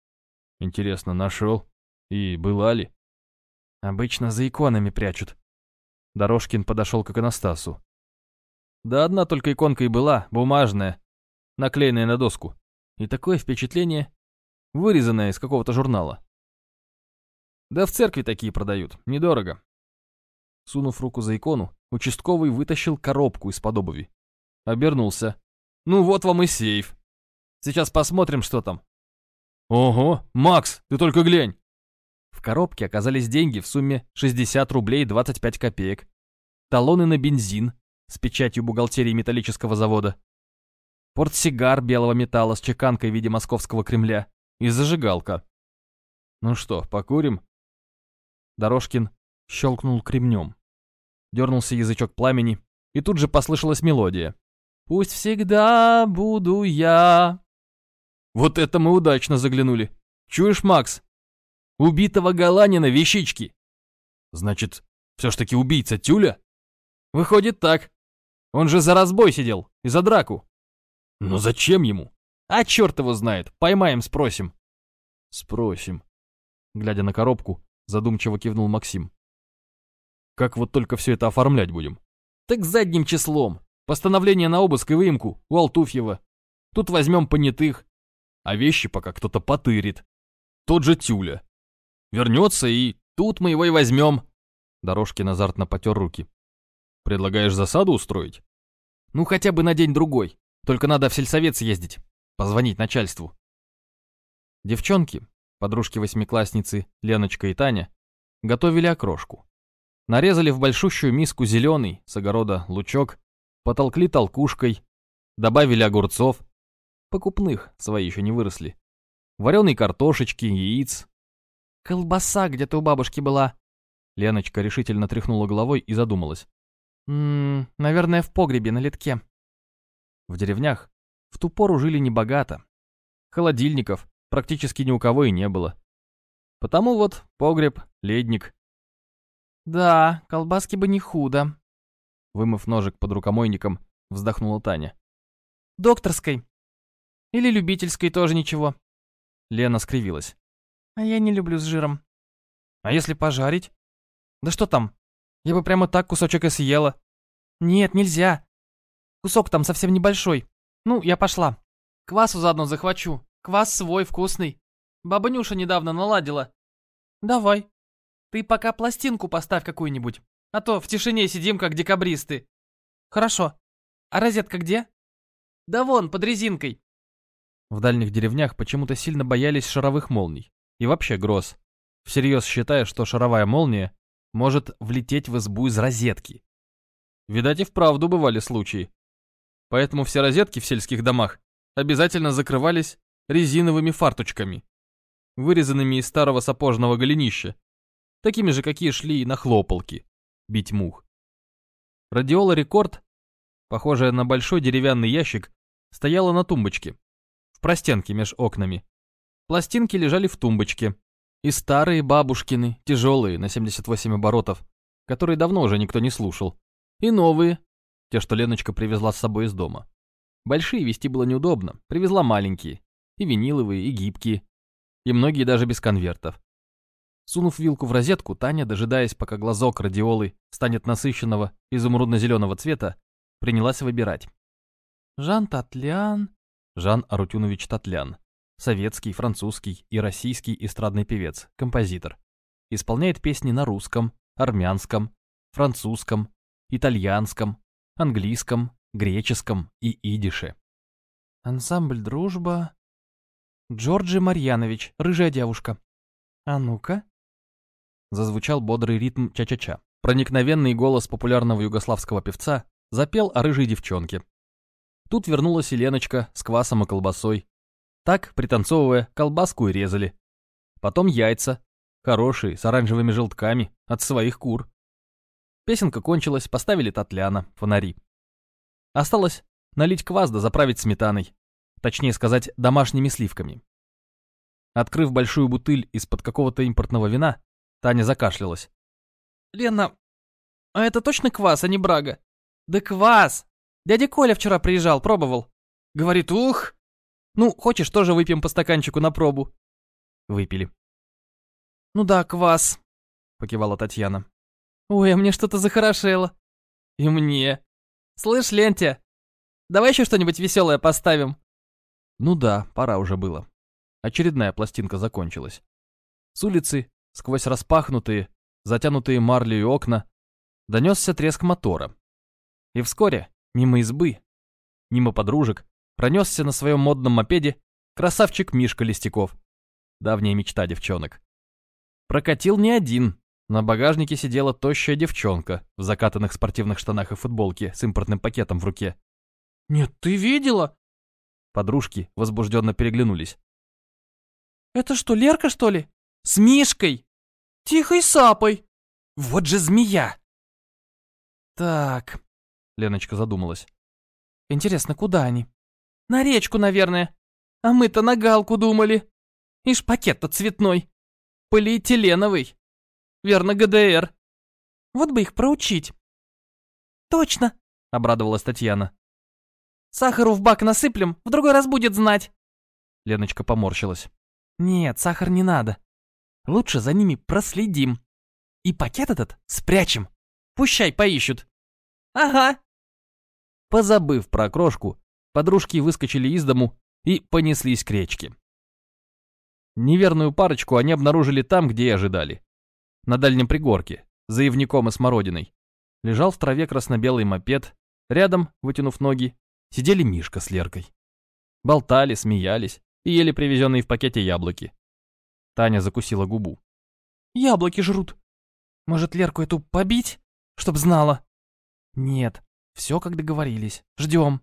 Интересно, нашел? И была ли? Обычно за иконами прячут. Дорожкин подошел к иконостасу. Да одна только иконка и была, бумажная, наклеенная на доску. И такое впечатление, Вырезанная из какого-то журнала. Да в церкви такие продают, недорого. Сунув руку за икону, участковый вытащил коробку из-под обуви. Обернулся. Ну вот вам и сейф. Сейчас посмотрим, что там. Ого, Макс, ты только глянь. В коробке оказались деньги в сумме 60 рублей 25 копеек. талоны на бензин с печатью бухгалтерии металлического завода, портсигар белого металла с чеканкой в виде московского Кремля и зажигалка. «Ну что, покурим?» Дорожкин щелкнул кремнем. Дернулся язычок пламени, и тут же послышалась мелодия. «Пусть всегда буду я». Вот это мы удачно заглянули. Чуешь, Макс? Убитого Галанина вещички. Значит, все ж таки убийца Тюля? Выходит так. Он же за разбой сидел и за драку. Но зачем ему? А черт его знает, поймаем, спросим. Спросим. Глядя на коробку, задумчиво кивнул Максим. Как вот только все это оформлять будем? Так задним числом. Постановление на обыск и выемку у Алтуфьева. Тут возьмем понятых. А вещи пока кто-то потырит. Тот же Тюля. Вернется и тут мы его и возьмем. Дорожкин азартно потер руки. Предлагаешь засаду устроить? Ну хотя бы на день-другой. Только надо в сельсовет съездить. Позвонить начальству. Девчонки, подружки-восьмиклассницы Леночка и Таня, готовили окрошку. Нарезали в большущую миску зеленый, с огорода лучок, потолкли толкушкой, добавили огурцов, покупных, свои еще не выросли, вареной картошечки, яиц. «Колбаса где-то у бабушки была». Леночка решительно тряхнула головой и задумалась. «Ммм, наверное, в погребе на литке». В деревнях в ту пору жили небогато. Холодильников практически ни у кого и не было. Потому вот погреб, ледник. «Да, колбаски бы не худо», — вымыв ножик под рукомойником, вздохнула Таня. «Докторской. Или любительской тоже ничего». Лена скривилась. «А я не люблю с жиром». «А если пожарить?» «Да что там? Я бы прямо так кусочек и съела». «Нет, нельзя. Кусок там совсем небольшой. Ну, я пошла. Квасу заодно захвачу. Квас свой, вкусный. Баба Нюша недавно наладила. Давай. Ты пока пластинку поставь какую-нибудь. А то в тишине сидим, как декабристы. Хорошо. А розетка где? Да вон, под резинкой. В дальних деревнях почему-то сильно боялись шаровых молний. И вообще гроз. Всерьез считая, что шаровая молния может влететь в избу из розетки. Видать, и вправду бывали случаи. Поэтому все розетки в сельских домах обязательно закрывались резиновыми фарточками, вырезанными из старого сапожного голенища, такими же, какие шли и на хлопалки, бить мух. Радиола Рекорд, похожая на большой деревянный ящик, стояла на тумбочке, в простенке меж окнами. Пластинки лежали в тумбочке, и старые бабушкины, тяжелые, на 78 оборотов, которые давно уже никто не слушал, и новые, те, что Леночка привезла с собой из дома. Большие вести было неудобно, привезла маленькие. И виниловые, и гибкие. И многие даже без конвертов. Сунув вилку в розетку, Таня, дожидаясь, пока глазок радиолы станет насыщенного изумрудно-зеленого цвета, принялась выбирать. Жан Татлян... Жан Арутюнович Татлян. Советский, французский и российский эстрадный певец, композитор. Исполняет песни на русском, армянском, французском, итальянском, английском, греческом и идише. Ансамбль «Дружба». Джорджи Марьянович, рыжая девушка. А ну-ка. Зазвучал бодрый ритм ча-ча-ча. Проникновенный голос популярного югославского певца запел о рыжей девчонке. Тут вернулась Еленочка с квасом и колбасой. Так, пританцовывая, колбаску и резали. Потом яйца, хорошие, с оранжевыми желтками, от своих кур. Песенка кончилась, поставили Татляна, фонари. Осталось налить квас да заправить сметаной. Точнее сказать, домашними сливками. Открыв большую бутыль из-под какого-то импортного вина, Таня закашлялась. «Лена, а это точно квас, а не брага?» «Да квас! Дядя Коля вчера приезжал, пробовал. Говорит, ух! Ну, хочешь, тоже выпьем по стаканчику на пробу?» Выпили. «Ну да, квас», — покивала Татьяна. Ой, а мне что-то захорошело. И мне. Слышь, Лентя, давай еще что-нибудь веселое поставим. Ну да, пора уже было. Очередная пластинка закончилась. С улицы, сквозь распахнутые, затянутые марлей окна, донесся треск мотора. И вскоре, мимо избы, мимо подружек, пронесся на своем модном мопеде красавчик Мишка Листяков. Давняя мечта девчонок. Прокатил не один, На багажнике сидела тощая девчонка в закатанных спортивных штанах и футболке с импортным пакетом в руке. «Нет, ты видела? Подружки возбужденно переглянулись. Это что, Лерка, что ли? С Мишкой? Тихой сапой. Вот же змея. Так, Леночка задумалась. Интересно, куда они? На речку, наверное. А мы-то на галку думали. Ишь, пакет-то цветной. Полиэтиленовый. Верно, ГДР. Вот бы их проучить. Точно, обрадовалась Татьяна. Сахару в бак насыплем, в другой раз будет знать. Леночка поморщилась. Нет, сахар не надо. Лучше за ними проследим. И пакет этот спрячем. Пущай поищут. Ага. Позабыв про крошку, подружки выскочили из дому и понеслись к речке. Неверную парочку они обнаружили там, где и ожидали. На дальнем пригорке, за ивником и смородиной. Лежал в траве красно-белый мопед, рядом, вытянув ноги, сидели Мишка с Леркой. Болтали, смеялись и ели привезенные в пакете яблоки. Таня закусила губу. «Яблоки жрут. Может, Лерку эту побить, чтоб знала?» «Нет, все как договорились. Ждем».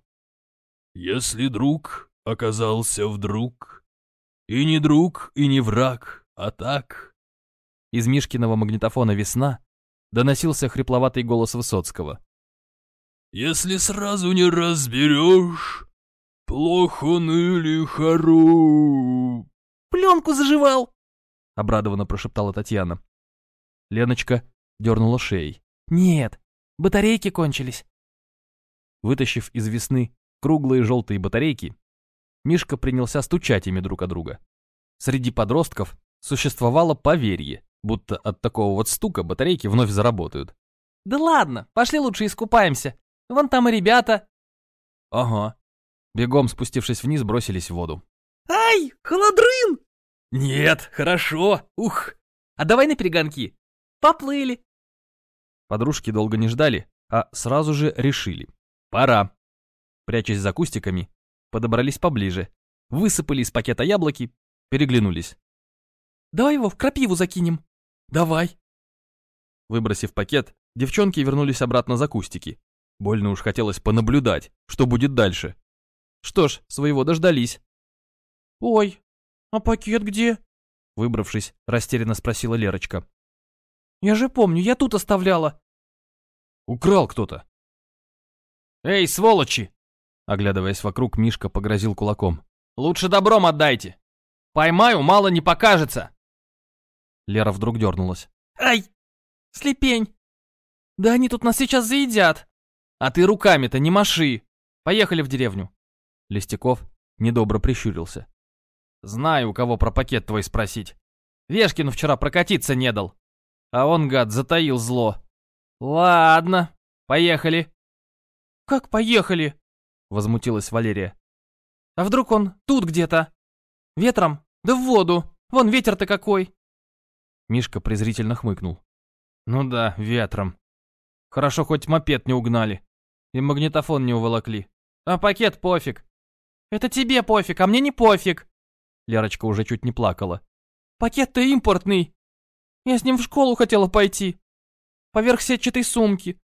«Если друг оказался вдруг, и не друг, и не враг, а так...» Из Мишкиного магнитофона «Весна» доносился хрипловатый голос Высоцкого. Если сразу не разберешь, плохо он или хору. Пленку заживал, обрадованно прошептала Татьяна. Леночка дернула шеей. Нет, батарейки кончились. Вытащив из весны круглые желтые батарейки, Мишка принялся стучать ими друг о друга. Среди подростков существовало поверье, будто от такого вот стука батарейки вновь заработают. «Да ладно, пошли лучше искупаемся. Вон там и ребята. Ага. Бегом спустившись вниз, бросились в воду. Ай, холодрын! Нет, хорошо. Ух. А давай на перегонки. Поплыли. Подружки долго не ждали, а сразу же решили. Пора. Прячась за кустиками, подобрались поближе, высыпали из пакета яблоки, переглянулись. Давай его в крапиву закинем. Давай. Выбросив пакет, девчонки вернулись обратно за кустики, Больно уж хотелось понаблюдать, что будет дальше. Что ж, своего дождались. «Ой, а пакет где?» Выбравшись, растерянно спросила Лерочка. «Я же помню, я тут оставляла». «Украл кто-то». «Эй, сволочи!» Оглядываясь вокруг, Мишка погрозил кулаком. «Лучше добром отдайте. Поймаю, мало не покажется». Лера вдруг дернулась. «Ай! Слепень! Да они тут нас сейчас заедят!» А ты руками-то не маши. Поехали в деревню. Листяков недобро прищурился. Знаю, у кого про пакет твой спросить. Вешкину вчера прокатиться не дал. А он, гад, затаил зло. Ладно, поехали. Как поехали? Возмутилась Валерия. А вдруг он тут где-то? Ветром? Да в воду. Вон ветер-то какой. Мишка презрительно хмыкнул. Ну да, ветром. Хорошо, хоть мопед не угнали. И магнитофон не уволокли. А пакет пофиг. Это тебе пофиг, а мне не пофиг. Лерочка уже чуть не плакала. Пакет-то импортный. Я с ним в школу хотела пойти. Поверх сетчатой сумки.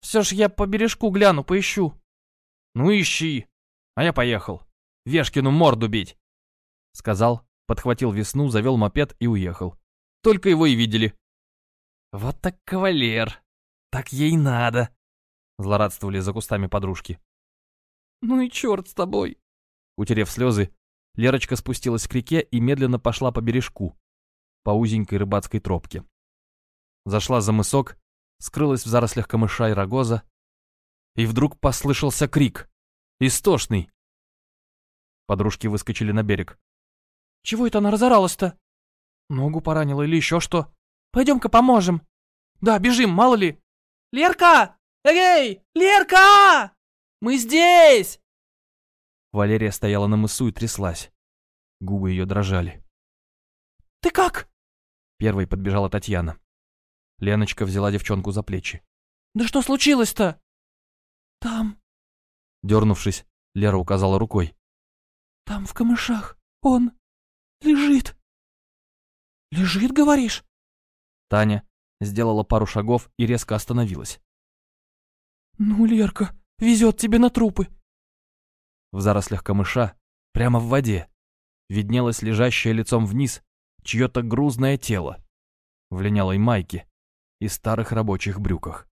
Все ж я по бережку гляну, поищу. Ну ищи. А я поехал. Вешкину морду бить. Сказал, подхватил весну, завел мопед и уехал. Только его и видели. Вот так кавалер. Так ей надо. Злорадствовали за кустами подружки. Ну и черт с тобой. Утерев слезы, Лерочка спустилась к реке и медленно пошла по бережку, по узенькой рыбацкой тропке. Зашла за мысок, скрылась в зарослях камыша и рогоза, и вдруг послышался крик. Истошный. Подружки выскочили на берег. «Чего это она разоралась-то? Ногу поранила или еще что? Пойдем-ка поможем. Да, бежим, мало ли. «Лерка! Эй, Лерка! Мы здесь!» Валерия стояла на мысу и тряслась. Губы ее дрожали. «Ты как?» Первой подбежала Татьяна. Леночка взяла девчонку за плечи. «Да что случилось-то?» «Там...» Дернувшись, Лера указала рукой. «Там в камышах он лежит». «Лежит, говоришь?» Таня сделала пару шагов и резко остановилась. «Ну, Лерка, везет тебе на трупы!» В зарослях камыша, прямо в воде, виднелось лежащее лицом вниз чье-то грузное тело в линялой майке и старых рабочих брюках.